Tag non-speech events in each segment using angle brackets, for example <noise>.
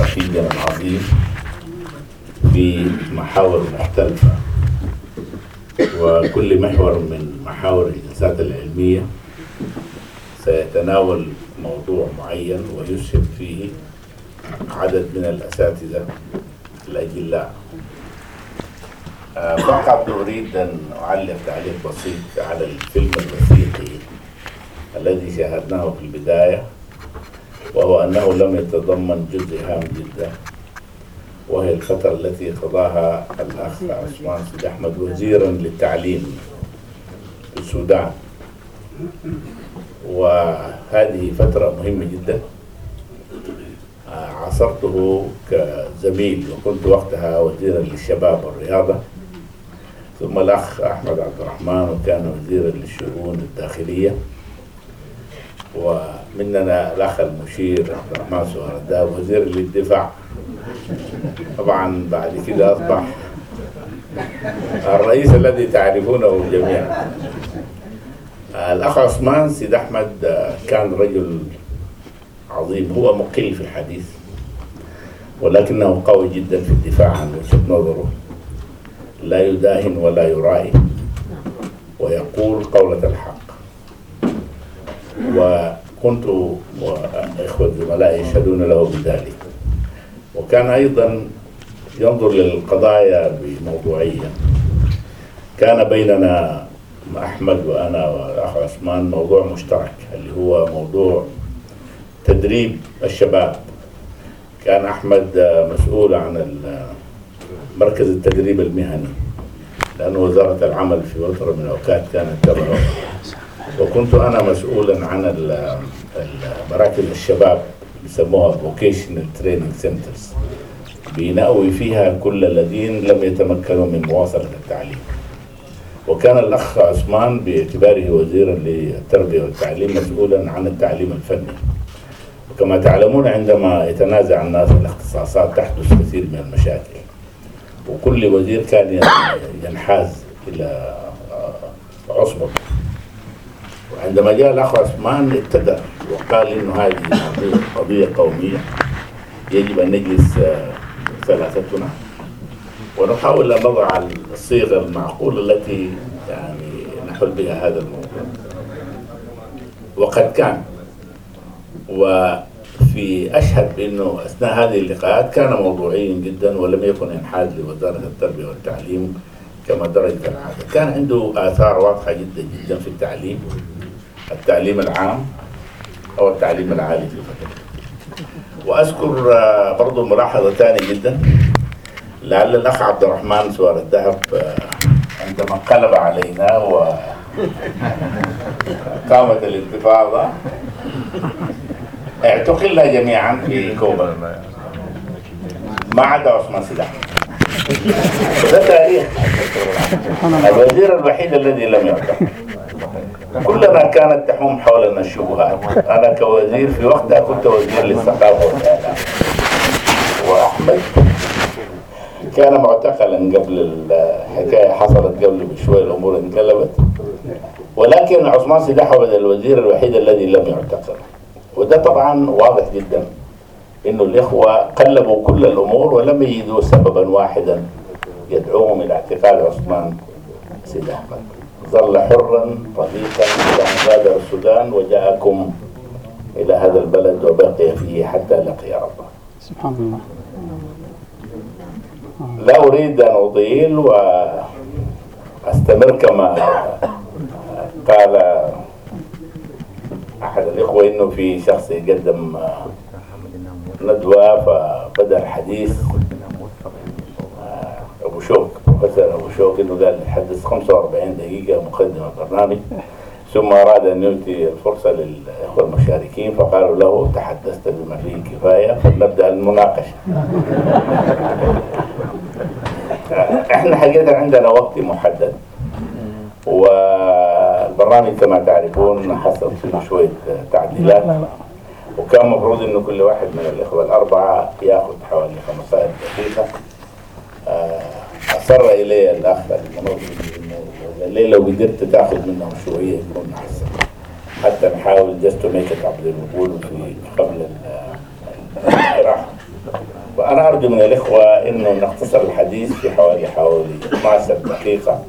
صحفيا عظيم في محاور مختلفة وكل محور من محاور الجلسات العلمية سيتناول موضوع معين ويسهم فيه عدد من الأساتذة الأجلاء. آه، فقط أريد أن أعلق تعليق بسيط على الفيلم الوثيقي الذي شاهدناه في البداية. وهو أنه لم يتضمن جزء هام جدا وهي الفترة التي قضاها الأخ عثمان سيد أحمد وزيرا للتعليم في السودان. وهذه فترة مهمة جدا. عاصرته كزميل وكنت وقتها وزيرا للشباب والرياضة. ثم الأخ أحمد عبد الرحمن وكان وزيرا للشؤون الداخلية. ومننا الأخ المشير عبد الرحمن الداب وزير للدفاع طبعا بعد كده أصبح الرئيس الذي تعرفونه جميعا. الأخ عثمان سيد أحمد كان رجل عظيم هو مقل في الحديث ولكنه قوي جدا في الدفاع عن وجهة نظره. لا يداهن ولا يرائي ويقول قولة الحق. وكنت وإخوة زملائي يشهدون له بذلك. وكان أيضا ينظر للقضايا بموضوعية. كان بيننا أحمد وأنا والأخ عثمان موضوع مشترك اللي هو موضوع تدريب الشباب. كان أحمد مسؤول عن مركز التدريب المهني لأن وزارة العمل في فترة من الأوقات كانت تبعه. وكنت أنا مسؤولا عن مراكز الشباب بيسموها vocational training centers. بنأوي فيها كل الذين لم يتمكنوا من مواصلة التعليم. وكان الأخ عثمان باعتباره وزيرا للتربية والتعليم مسؤولا عن التعليم الفني. وكما تعلمون عندما يتنازع الناس الاختصاصات تحدث كثير من المشاكل. وكل وزير كان ينحاز إلى عصبة. وعندما جاء الأخ عثمان ابتدأ وقال إنه هذه قضية قومية. يجب أن نجلس آه، ثلاثتنا. ونحاول أن نضع الصيغة المعقولة التي يعني نحل بها هذا الموضوع. وقد كان. وفي أشهد بأنه أثناء هذه اللقاءات كان موضوعيا جدا ولم يكن ينحاز لوزارة التربية والتعليم كما درجة العادة. كان عنده آثار واضحة جدا جدا في التعليم. التعليم العام أو التعليم العالي في فترة وأذكر آه، برضو ملاحظة ثانية جدا. لعل الأخ عبد الرحمن سوار الذهب آه، عندما انقلب علينا وقامت <laughs> الانتفاضة اعتقلنا جميعا في كوبا. ما عدا عثمان أحمد <laughs> ده تاريخ. الوزير الوحيد الذي لم يعتقل. كلنا كانت تحوم حولنا الشبهات. أنا كوزير في وقتها كنت وزير للثقافة. والاعلام وأحمد كان معتقلا قبل الحكاية حصلت قبل بشوي الأمور انقلبت. ولكن عثمان سيد أحمد الوزير الوحيد الذي لم يعتقل. وده طبعا واضح جدا إنه الإخوة قلبوا كل الأمور ولم يجدوا سببا واحدا يدعوهم إلى اعتقال عثمان سيد أحمد. ظل حرا رفيقا إلى أن غادر السودان وجاءكم إلى هذا البلد وبقي فيه حتى لقي ربه. سبحان الله. لا أريد أن أطيل وأستمر كما قال أحد الإخوة إنه في شخص يقدم ندوة فبدأ الحديث. أبو شوك. بروفيسور أبو شوك إنه قال يحدث 45 دقيقة مقدمة برنامج. ثم أراد أن يؤتي الفرصة للإخوة المشاركين فقالوا له تحدثت بما فيه الكفاية فلنبدأ المناقشة. <laughs> إحنا حقيقة عندنا وقت محدد. والبرنامج كما تعرفون حصل فيه شوية تعديلات. وكان المفروض إنه كل واحد من الإخوة الأربعة يأخذ حوالي 15 دقيقة. آه، اصر الي الاخ المنظم قال لي لو قدرت تاخذ منهم شوية يكون أحسن. حتى نحاول just to make it up زي في قبل ال- الاستراحه أنا أرجو من الإخوة إنه نختصر الحديث في حوالي حوالي 12 دقيقة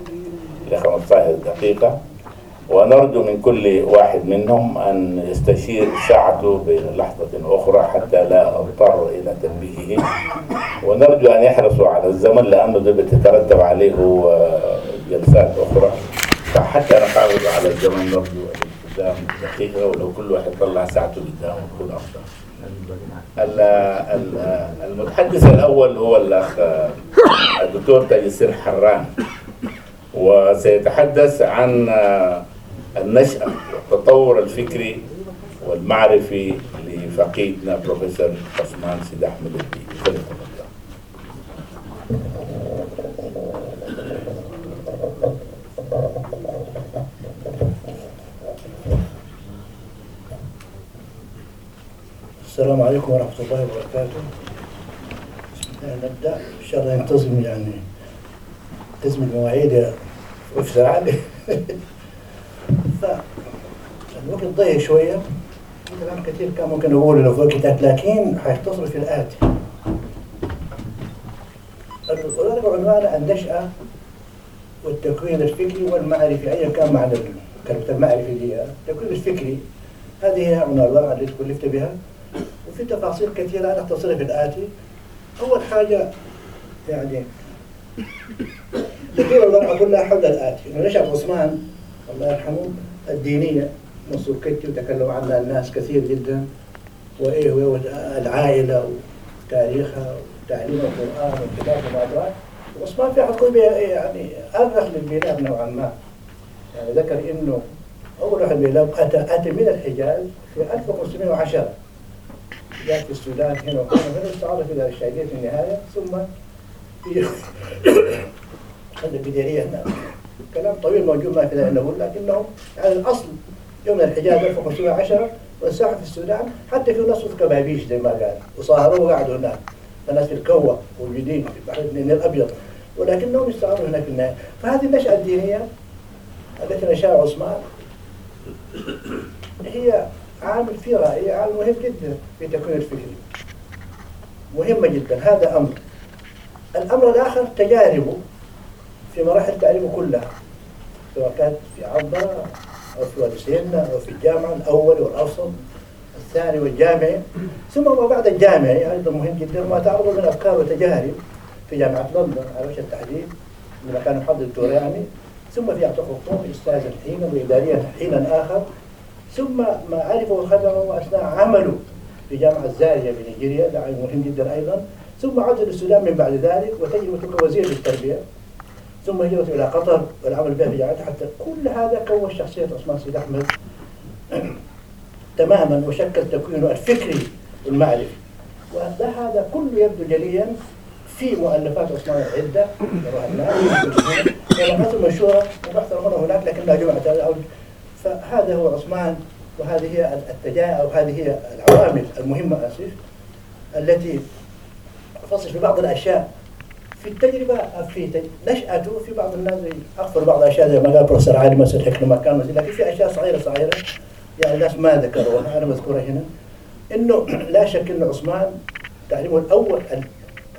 إلى 15 دقيقة. ونرجو من كل واحد منهم أن يستشير ساعته بين لحظة أخرى حتى لا أضطر إلى تنبيهه ونرجو أن يحرصوا على الزمن لأنه ده بتترتب عليه جلسات أخرى فحتى نحافظ على الزمن نرجو الالتزام دقيقة ولو كل واحد طلع ساعته قدامه يكون أفضل. ال- ال- المتحدث الأول هو الأخ الدكتور تيسير حران وسيتحدث عن النشأة والتطور الفكري والمعرفي لفقيدنا بروفيسور عثمان سيد أحمد الدين. السلام عليكم ورحمة الله وبركاته. نبدأ. إن شاء الله ينتظم يعني تزم المواعيد يا بروفيسور علي. <laughs> فالوقت ضيق شوية. كلام كثير كان ممكن أقوله لو في وقت لكن حيختصر في الآتي. الغالب عنوان النشأة والتكوين الفكري والمعرفي. أيا كان معنى كلمة المعرفي دي التكوين الفكري. هذه هي عنوان التي كلفت بها. وفي تفاصيل كثيرة أنا أختصرها في الآتي. أول حاجة يعني دكتور الله أقول لها حول الآتي. إنه نشأة عثمان؟ الله يرحمه. الدينية منصور كتي وتكلم عنها الناس كثير جدا. وإيه هو العائلة وتاريخها وتعليم القرآن والكتاب والأدراك وعثمان في حقوق يعني أرخ للبلاد نوعا ما. يعني ذكر إنه أول واحد من أتى أتى من الحجاز في 1510 جاء في السودان هنا وهنا وهنا استعرض إلى الشهيدية في النهاية ثم في <coughs> هذا البديرية هنا. كلام طويل موجود ما في ذلك نقول لكنه يعني الأصل يوم الحجاز 1510 والساحة في السودان حتى في نصف كبابيش زي ما قال. وصاهروا وقعدوا هناك. الناس في الكوة موجودين في بحر النيل الأبيض. ولكنهم استعاروا هناك في النهاية. فهذه النشأة الدينية التي نشأها عثمان هي عامل في رأيي عامل مهم جدا في تكوين الفكري مهمة جدا. هذا أمر. الأمر الآخر تجاربه. في مراحل تعليمه كلها سواء كانت في عبرة أو في وادي سينا أو في الجامعة الأول والأوسط الثاني والجامعي ثم ما بعد الجامعي أيضا مهم جدا ما تعرض من أفكار وتجارب في جامعة لندن على وجه التحديد لما كان محضر الدكتور يعني ثم في أعتقد الطب أستاذا حينا وإداريا حينا آخر ثم ما عرفه وخدمه أثناء عمله في جامعة الزارية بنيجيريا عين مهم جدا أيضا ثم عاد للسودان من بعد ذلك وتجربته كوزير للتربية. ثم هجرته إلى قطر والعمل بها في جامعته حتى كل هذا كون شخصية عثمان سيد أحمد <clears throat> تماما وشكل تكوينه الفكري والمعرفي. وهذا كله يبدو جليا في مؤلفات عثمان العدة مؤلفات مشهورة وبحث هنا هناك لكنها جمعت. فهذا هو عثمان وهذه هي التجاه أو هذه هي العوامل المهمة آسف التي فصل في بعض الأشياء. في التجربة في نشأته في بعض الناس أغفر بعض الأشياء زي ما قال بروفيسور علي مثلا حكم مكان لكن في أشياء صغيرة صغيرة يعني الناس ما ذكروها أنا مذكورها هنا. إنه <clears throat> لا شك إن عثمان تعليمه الأول ال-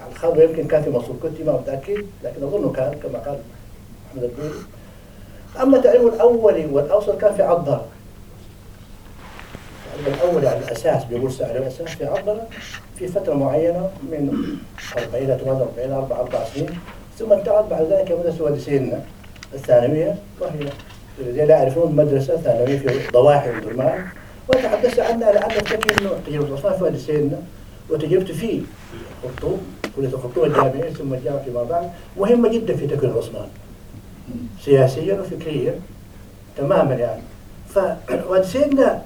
على الخاض يمكن كان في مصر كنت ما متأكد لكن أظنه كان كما قال أحمد الدولي أما تعليمه الأولي والأوسط كان في عضة الأولي على الأساس بيقول على الأساس في عضة في فترة معينة من 40 إلى 48 أربع أربع سنين ثم انتقل بعد ذلك مدرسة وادي الثانوية وهي الذين لا يعرفون مدرسة ثانوية في ضواحي ودرمان وتحدثت عنها افتكر أنه تجربة في وادي سينا وتجربته في خرطوم كلية الخرطوم الجامعية ثم الجامعة فيما بعد مهمة جدا في تكوين عثمان سياسيا وفكريا تماما يعني. فوادي سينا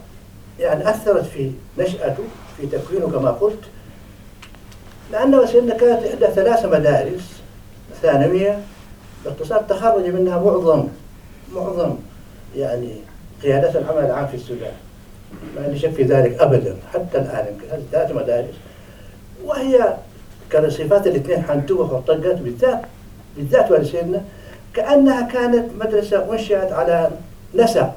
يعني أثرت في نشأته في تكوينه كما قلت لأن وسيلنا كانت إحدى ثلاث مدارس ثانوية باختصار تخرج منها معظم معظم يعني قيادات العمل العام في السودان. ما عندي شك في ذلك أبدا حتى الآن يمكن. هذه ثلاث مدارس. وهي كان صفات الاثنين حنتوه وطقت بالذات بالذات والسيدنا كأنها كانت مدرسة أنشئت على نسق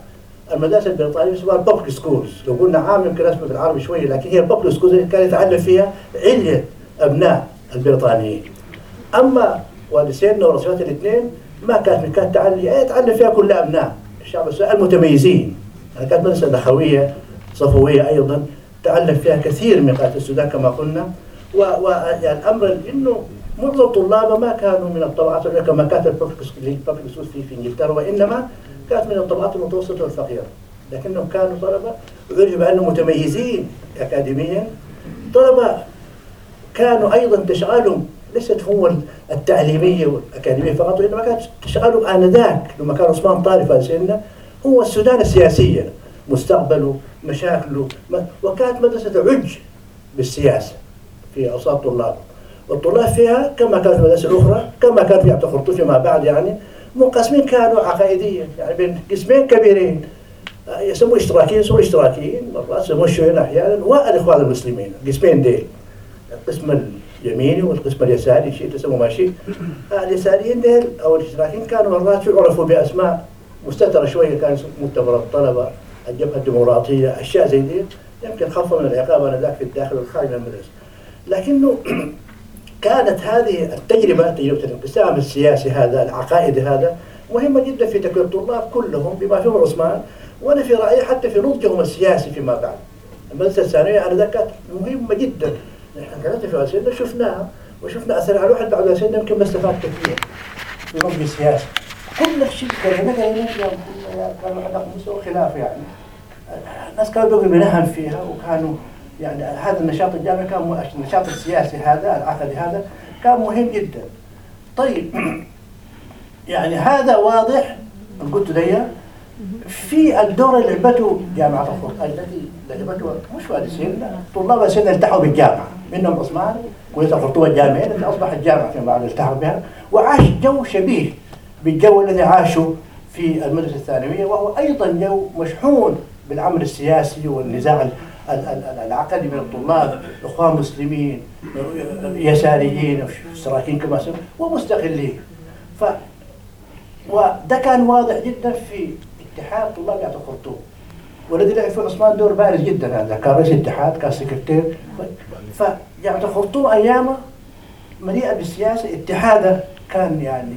المدارس البريطانية اسمها public schools لو قلنا عام يمكن اسمه بالعربي شوية لكن هي public schools اللي كان يتعلم فيها علية أبناء البريطانيين. أما وادي سيدنا ورصيفاتها الاثنين ما كانت كانت تعلم يتعلم فيها كل أبناء. الشعب المتميزين يعني كانت مدرسة نخبوية صفوية أيضا تعلم فيها كثير من قاده السودان كما قلنا. والامر يعني إنه معظم طلابه ما كانوا من الطبقات كما كانت ال public في إنجلترا وإنما كانت من الطبقات المتوسطة والفقيره لكنهم كانوا طلبة وعرفوا بأنهم متميزين اكاديميا. طلبة كانوا أيضا تشغلهم ليست هو التعليمية والأكاديمية فقط وإنما كانت تشغلهم آنذاك لما كان عثمان طارف سيدنا هو السودان السياسيه مستقبله مشاكله وكانت مدرسة عج بالسياسة في أوساط الطلاب والطلاب فيها كما كان في المدارس الاخرى كما كان في عبد الخرطوم فيما بعد يعني. منقسمين كانوا عقائديا يعني بين قسمين كبيرين. يسموا اشتراكيين يسموا اشتراكيين مرات يسموا الشيوعيين أحيانا. والاخوان المسلمين القسمين ديل. القسم اليميني والقسم اليساري شيء تسموا ماشي اليساريين ديل أو الاشتراكيين كانوا مرات يعرفوا بأسماء مستترة شوية كان مؤتمر الطلبة الجبهة الديمقراطية أشياء زي دي يمكن خفض من العقاب انذاك في الداخل والخارج من المدرسة. لكنه <clears throat> كانت هذه التجربه تجربه الانقسام السياسي هذا العقائدي هذا مهمه جدا في تكوين الطلاب كلهم بما فيهم عثمان وأنا في رايي حتى في نضجهم السياسي فيما بعد المدرسة الثانويه أنا كانت مهمه جدا نحن كانت في سيدنا شفناها وشفنا اثرها على الواحد بعد سيدنا يمكن ما استفاد كثير في نضج السياسي كل شيء كلمه كلمه كانوا عندهم مستوى خلاف يعني الناس كانوا بيقولوا بنهم فيها وكانوا يعني هذا النشاط الجامعي كان النشاط السياسي هذا العقدي هذا كان مهم جدا. طيب <clears throat> يعني هذا واضح قلت لي في الدور اللي لعبته جامعة الخرطوم. التي لعبته مش وادسين طلاب السنة التحوا بالجامعة. منهم عثمان كلية الخرطوم الجامعية التي أصبحت جامعة فيما بعد التحوا بها وعاش جو شبيه بالجو الذي عاشه في المدرسة الثانوية وهو أيضا جو مشحون بالعمل السياسي والنزاع العقدي من الطلاب إخوان مسلمين يساريين اشتراكيين كما سمعوا ومستقلين. ف وده كان واضح جدا في اتحاد طلاب جامعه الخرطوم والذي لعب فيه عثمان دور بارز جدا هذا كان رئيس اتحاد كان سكرتير. فجامعه الخرطوم ايامه مليئة بالسياسة. اتحاده كان يعني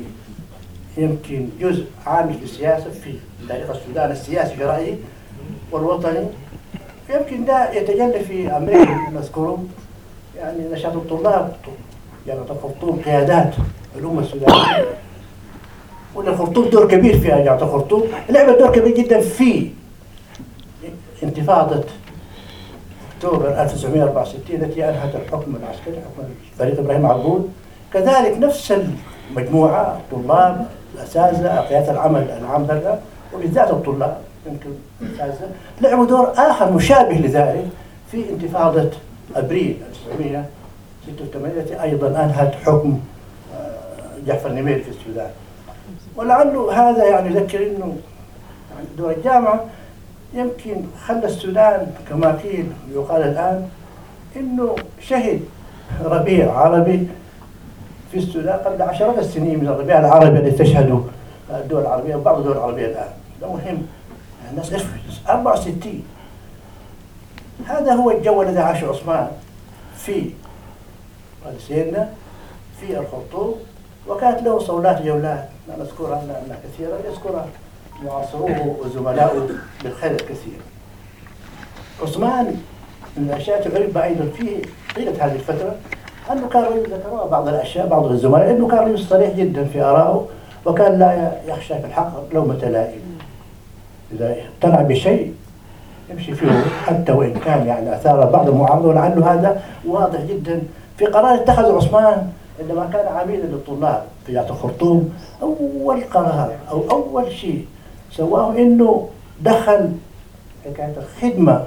يمكن جزء عامل في السياسة في تاريخ السودان السياسي في رأيي والوطني. يمكن ده يتجلى في أمريكا نذكره يعني نشاط الطلاب يعني الخرطوم قيادات الامه السودانيه والخرطوم دور كبير في جامعه الخرطوم لعبت دور كبير جدا في انتفاضة أكتوبر 1964 التي أنهت الحكم العسكري حكم فريق إبراهيم عبود كذلك نفس المجموعة الطلاب الأساتذة قيادة العمل العام ذا وبالذات الطلاب. يمكن لعبوا دور آخر مشابه لذلك في انتفاضة أبريل 1986 التي أيضا أنهت حكم آه، جعفر نميري في السودان. ولعله هذا يعني يذكر أنه يعني دور الجامعة يمكن خلى السودان كما قيل يقال الآن أنه شهد ربيع عربي في السودان قبل عشرات السنين من الربيع العربي الذي تشهده الدول العربية وبعض الدول العربية الآن. ده مهم. الناس 64 هذا هو الجو الذي عاشه عثمان في سيدنا في الخرطوم وكانت له صولات جولات. لا نذكرها لأنها كثيرة يذكرها معاصروه وزملاؤه بالخير الكثير. عثمان من الأشياء الغريبة أيضا في طيلة هذه الفترة أنه كان رجل ذكرها بعض الأشياء بعض الزملاء أنه كان رجل صريح جدا في آرائه وكان لا يخشى في الحق لومة لائم. إذا اقتنع بشيء يمشي فيه. حتى وإن كان يعني أثار بعض المعارضة ولعله هذا واضح جدا. في قرار اتخذ عثمان عندما كان عميدا للطلاب في الخرطوم أول قرار أو أول شيء سواه إنه دخل حكاية الخدمة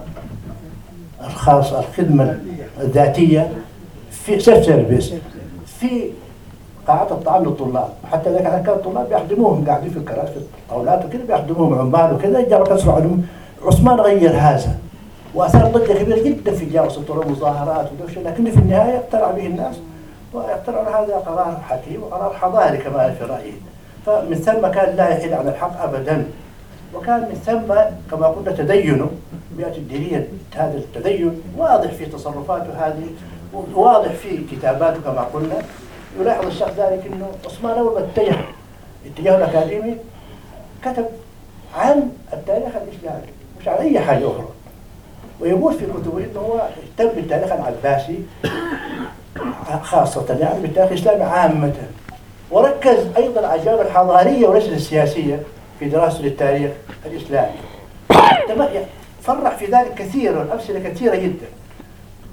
الخاصة الخدمة الذاتية في سيرفيس في قاعات الطعام للطلاب. حتى إذا كان الطلاب بيخدموهم قاعدين في الكراسي في الطاولات وكذا بيخدموهم عمال وكذا جابوا كسروا عليهم عثمان غير هذا. وأثار ضجة كبيرة جدا في الجامعة صدروا مظاهرات ودوشه لكن في النهاية اقتنع به الناس واقتنعوا هذا قرار حكيم وقرار حضاري كما في رايي فمن ثم كان لا يحيد عن الحق ابدا. وكان من ثم كما قلنا تدينه بيئة الدينية هذا التدين واضح في تصرفاته هذه واضح في كتاباته كما قلنا. يلاحظ الشخص ذلك إنه عثمان أول ما اتجه اتجاهه الأكاديمي كتب عن التاريخ الإسلامي مش عن أي حاجة أخرى. ويقول في كتبه إنه هو اهتم بالتاريخ العباسي خاصة يعني بالتاريخ الإسلامي عامة. وركز أيضا على الجانب الحضارية وليس السياسية في دراسة للتاريخ الإسلامي. فرح في ذلك كثيرا أمثلة كثيرة جدا.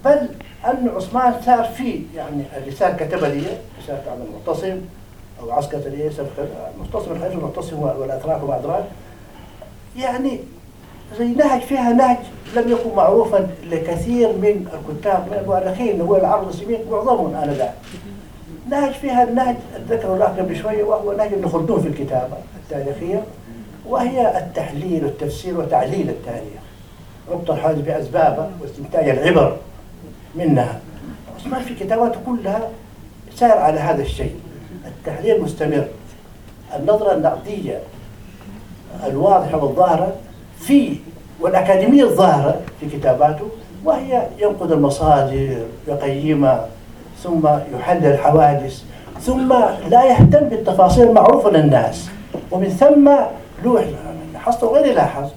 بل أن عثمان صار في يعني الرسالة كتبها لي رسالة عن المعتصم أو عسكرة الإيس المعتصم الخليفة المعتصم والأتراك وأدراك يعني زي نهج فيها نهج لم يكن معروفا لكثير من الكتاب المؤرخين هو العرب المسلمين معظمهم آنذاك نهج فيها النهج ذكره الله قبل شوية وهو نهج ابن خلدون في الكتابة التاريخية وهي التحليل والتفسير وتعليل التاريخ. ربط الحادث بأسبابه واستنتاج العبر. منها. عثمان في كتاباته كلها سار على هذا الشيء. التحليل مستمر. النظرة النقدية الواضحة والظاهرة في والأكاديمية الظاهرة في كتاباته وهي ينقد المصادر يقيمها ثم يحلل الحوادث ثم لا يهتم بالتفاصيل المعروفة للناس. ومن ثم لوح حصل غير يلاحظ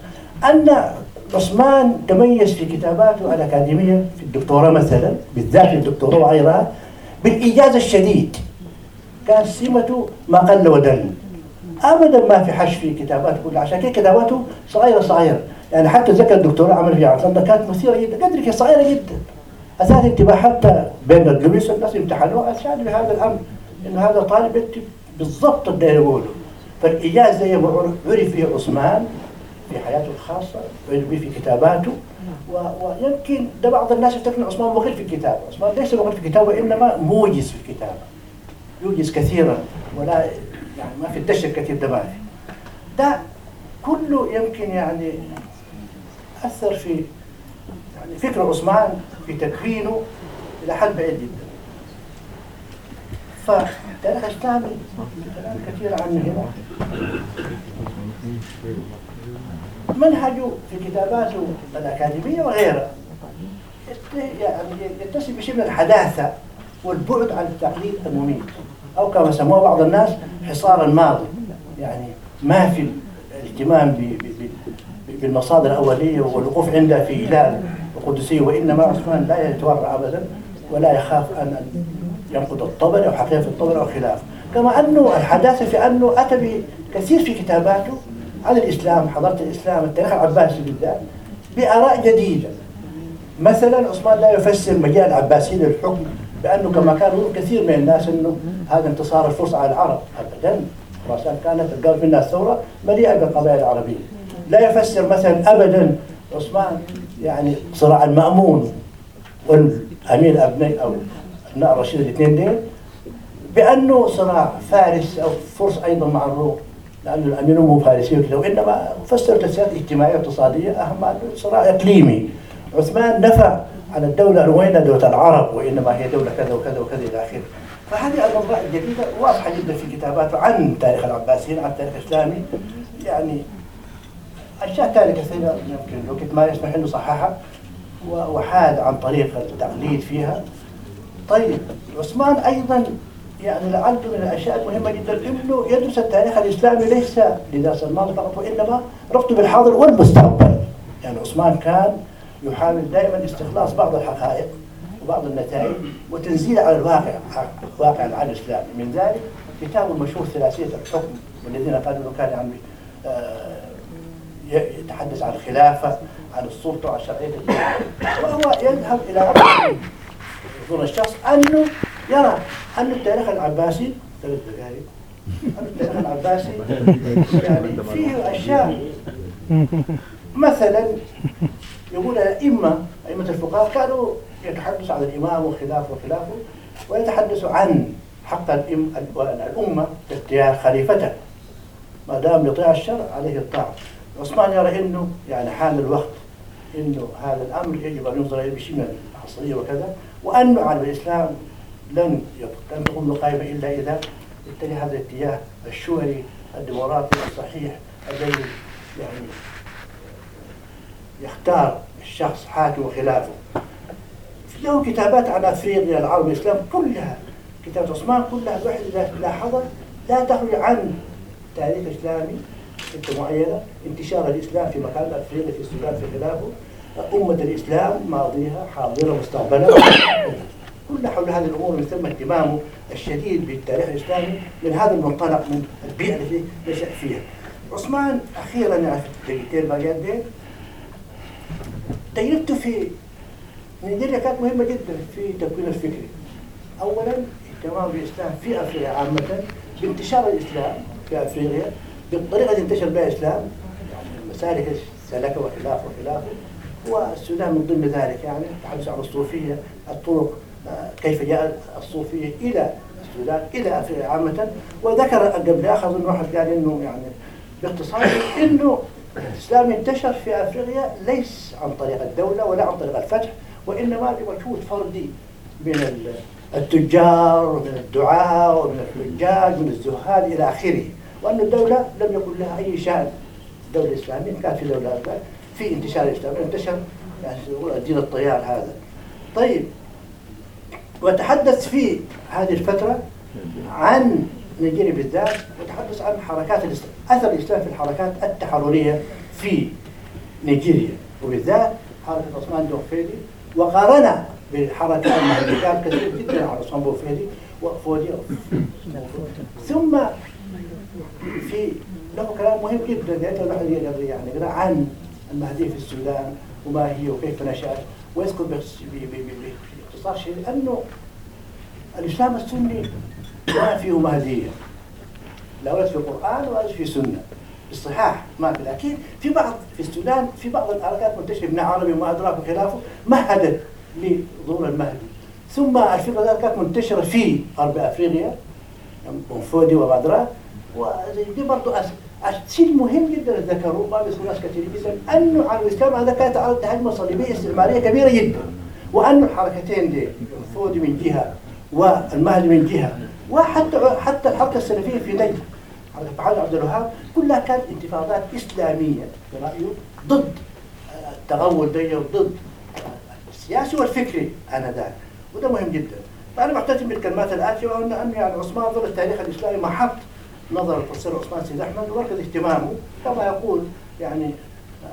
أن عثمان تميز في كتاباته الأكاديمية في الدكتوراه مثلا بالذات في الدكتوراه وغيرها بالإيجاز الشديد. كان سمته ما قل ودل. ابدا ما في حش في كتاباته كلها عشان كده كتاباته صغيرة صغيرة. يعني حتى ذكر الدكتوراه عمل فيها عطله كانت مثيرة جدا قدرك صغيرة جدا. اثارت انتباه حتى بين الدروس الناس امتحنوه اشاد بهذا الأمر انه هذا طالب بالضبط اللي يقوله. فالإيجاز زي ما عرف فيه عثمان في حياته الخاصة به في كتاباته. ويمكن ده بعض الناس يفتكر عثمان مغل في الكتابة. عثمان ليس مغل في الكتابة إنما موجز في الكتابة. يوجز كثيرا ولا يعني ما في الدش الكثير ده ما في. ده كله يمكن يعني أثر في يعني فكر عثمان في تكوينه إلى حد بعيد جدا. فالتاريخ الإسلامي كلام كثير عنه هنا. منهجه في كتاباته الأكاديمية وغيرها. يعني يتسم بشيء من الحداثة والبعد عن التقليد المميت أو كما سموه بعض الناس حصار الماضي. يعني ما في الاهتمام بالمصادر الأولية والوقوف عندها في إله القدسية وإنما عثمان لا يتورع أبدا ولا يخاف أن ينقد الطبري أو حقيقة الطبري أو خلافه كما أنه الحداثة في أنه أتى بكثير في كتاباته عن الإسلام حضارة الإسلام التاريخ العباسي بالذات بآراء جديدة. مثلا عثمان لا يفسر مجال العباسي للحكم بأنه كما كان يقول كثير من الناس أنه هذا انتصار الفرس على العرب. أبدا. خراسان كانت القلب منها الثورة مليئة بالقضايا العربية. لا يفسر مثلا أبدا عثمان يعني صراع المأمون والأمير أبني أو أبناء الرشيد الاثنين دين بأنه صراع فارس أو فرس أيضا مع الروم. لأن الأمير مو فارسي وكذا وإنما فسر تفسيرات اجتماعية واقتصادية أهم صراع إقليمي. عثمان نفى عن الدولة الروينة دولة العرب وإنما هي دولة كذا وكذا وكذا إلى آخره. فهذه الأوضاع الجديدة واضحة جدا في كتاباته عن تاريخ العباسيين عن التاريخ الإسلامي. يعني أشياء ثانية كثيرة يمكن الوقت ما يسمح أنه صححها وحاد عن طريق التقليد فيها. طيب عثمان أيضا يعني لعل من الأشياء المهمة جدا. إنه يدرس التاريخ الإسلامي ليس لدرس الماضي فقط وإنما ربطه بالحاضر والمستقبل. يعني عثمان كان يحاول دائما استخلاص بعض الحقائق وبعض النتائج وتنزيلها على الواقع واقع العالم الاسلامي من ذلك كتابه المشهور ثلاثية الحكم والذين قالوا كان يعني يتحدث عن الخلافة عن السلطة وعن شرعية وهو يذهب إلى يظن الشخص أنه يرى أن التاريخ العباسي؟ ثلاث أن التاريخ العباسي؟ يعني فيه أشياء. مثلا يقول الأئمة أئمة الفقهاء كانوا يتحدثوا عن الإمام وخلافه وخلافه ويتحدثوا عن حق الأمة اختيار خليفته ما دام يطيع الشرع عليه الطاعة. عثمان يرى إنه يعني حان الوقت إنه هذا الأمر يجب أن ينظر إليه بشيء من العصرية وكذا وأنه على الإسلام لن لن تكون قائمة إلا إذا اتجه هذا الاتجاه الشوري الديمقراطي الصحيح الذي يعني يختار الشخص حاكم وخلافه له كتابات عن أفريقيا العرب الإسلام كلها كتابات عثمان كلها الواحد اذا لاحظها لا تخرج عن تاريخ إسلامي حتة معينة انتشار الإسلام في مكان أفريقيا في السودان في خلافه. أمة الإسلام ماضيها حاضرة مستقبلها كل حول هذه الأمور من ثم اهتمامه الشديد بالتاريخ الإسلامي من هذا المنطلق من البيئة التي نشأ فيها. عثمان أخيرا يعني في الدقيقتين باقيات دي تجربته في نيجيريا كانت مهمة جدا في تكوين الفكري. اولا اهتمام بالاسلام في أفريقيا عامة بانتشار الإسلام في أفريقيا بالطريقة اللي انتشر بها الإسلام يعني المسالك سلكه وخلافه وخلافه والسودان من ضمن ذلك يعني تحدث عن الصوفية الطرق كيف جاء الصوفية إلى السودان إلى افريقيا عامة وذكر قبل اظن واحد قال إنه يعني باختصار إنه الإسلام انتشر في أفريقيا ليس عن طريق الدولة ولا عن طريق الفتح وإنما بمجهود فردي من التجار ومن الدعاة ومن الحجاج ومن الزهاد إلى آخره وأن الدولة لم يكن لها أي شأن. الدولة الإسلامية كانت في دولة في انتشار الإسلام انتشر يعني دين الطيار هذا. طيب وتحدث في هذه الفترة عن نيجيريا بالذات وتحدث عن حركات الإسلام أثر الإسلام في الحركات التحررية في نيجيريا. وبالذات حركة عثمان دوفيدي وقارن بالحركات المهديات كثير جدا على عثمان بوفيدي وفودي ثم في له كلام مهم جدا يعني يعني عن المهدي في السودان وما هي وكيف نشأت ويذكر باختصار شيء انه الإسلام السني ما فيه مهديه لا ورد في القرآن ولا في السنة. الصحاح ما في لكن في بعض في السودان في بعض الحركات منتشرة ابن عربي وما أدراك وخلافه مهدت لظهور المهدي. ثم الفكرة ذلك كانت منتشرة في غرب أفريقيا بنفودي وما ادراك ودي برضه الشيء المهم جدا ذكروه ما بيذكروا ناس كثير جدا أنه على الإسلام هذا كانت هجمه صليبية استعمارية كبيرة جدا. وأن الحركتين دي الفودي من جهة والمهدي من جهة وحتى حتى الحركة السلفية في نجد. محمد عبد الوهاب كلها كانت انتفاضات إسلامية في رأيه ضد التغول دي وضد السياسي والفكري آنذاك. وده مهم جدا. فأنا معتزم بالكلمات الآتية وأن أن يعني عثمان ظل التاريخ الإسلامي محط نظر البروفيسور عثمان سيد أحمد ومركز اهتمامه كما يقول يعني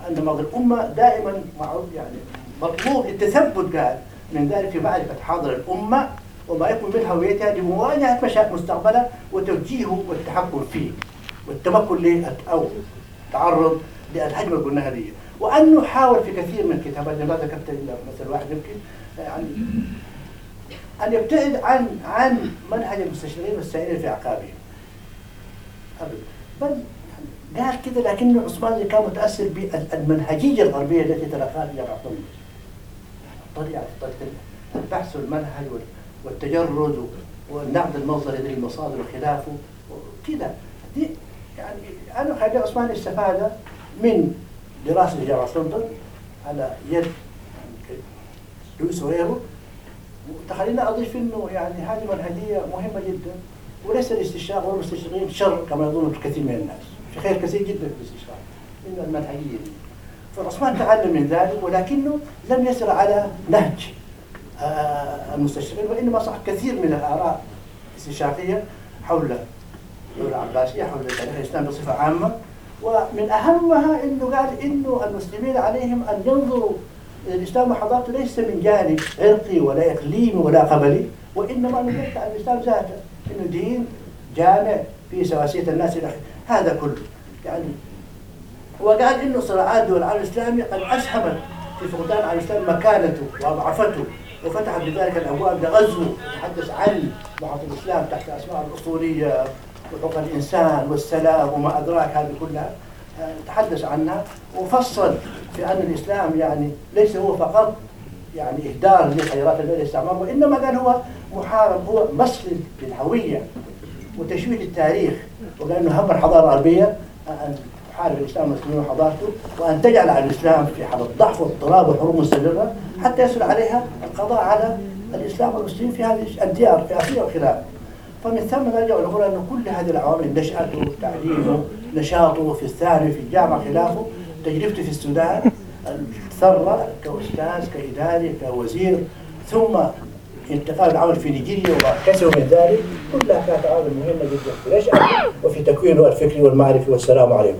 أن ماضي الأمة دائما معروف يعني مطلوب التثبت قال من ذلك في معرفة حاضر الأمة وما يكون من هويتها لمواجهة مشاكل مستقبلها وتوجيهه والتحكم فيه والتمكن له أو التعرض للهجمة اللي قلناها دي وأنه حاول في كثير من كتاباته ما ذكرت إلا مثل واحد يمكن يعني أن يبتعد عن عن منهج المستشرقين والسائلين في أعقابهم. أبدا. بل قال كده لكنه عثمان كان متأثر بالمنهجية الغربية التي تلقاها في جامعة طريقة البحث والمنهج والتجرد والنقد المنظري للمصادر وخلافه كده دي يعني أنا خليل عثمان استفاد من دراسة جامعة لندن على يد لويس وغيره. وتخليني أضيف إنه يعني هذه منهجية مهمة جدا وليس الاستشراق والمستشرقين شر كما يظن كثير من الناس. في خير كثير جدا في الاستشراق. إن المنهجية دي فعثمان تعلم من ذلك ولكنه لم يسر على نهج آه، المستشرقين وإنما صح كثير من الآراء الاستشرافيه حول الدولة العباسية حول تاريخ الإسلام بصفة عامة. ومن أهمها إنه قال إنه المسلمين عليهم أن ينظروا الإسلام وحضارته ليس من جانب عرقي ولا إقليمي ولا قبلي وإنما من الإسلام ذاته إنه دين جامع فيه سواسية الناس إلى هذا كله. يعني وقال إنه صراعات دول العالم الاسلامي قد اسهمت في فقدان العالم الاسلامي مكانته واضعفته وفتحت بذلك الأبواب لغزو يتحدث عن بعض الإسلام تحت أسماء الأصولية وحقوق الإنسان والسلام وما أدراك هذه كلها تحدث عنها وفصل في أن الإسلام يعني ليس هو فقط يعني إهدار لخيرات الله الاستعمار وإنما قال هو محارب هو مسل للهوية وتشويه التاريخ وقال انه هم الحضاره الغربيه ان حارب الإسلام والمسلمين وحضارته وأن تجعل على الإسلام في حاله ضعف واضطراب وحروب مستمره حتى يسهل عليها القضاء على الإسلام والمسلمين في هذه الديار في اسيا وخلافه. فمن ثم نرجع نقول أن كل هذه العوامل نشأته تعليمه نشاطه في الثانوي في الجامعة خلافه تجربته في السودان الثروه كأستاذ كإداري كوزير ثم انتقال العمل في نيجيريا وكسبوا من ذلك كلها كانت عوامل مهمة جدا في نشأته وفي تكوينه الفكري والمعرفي والسلام عليكم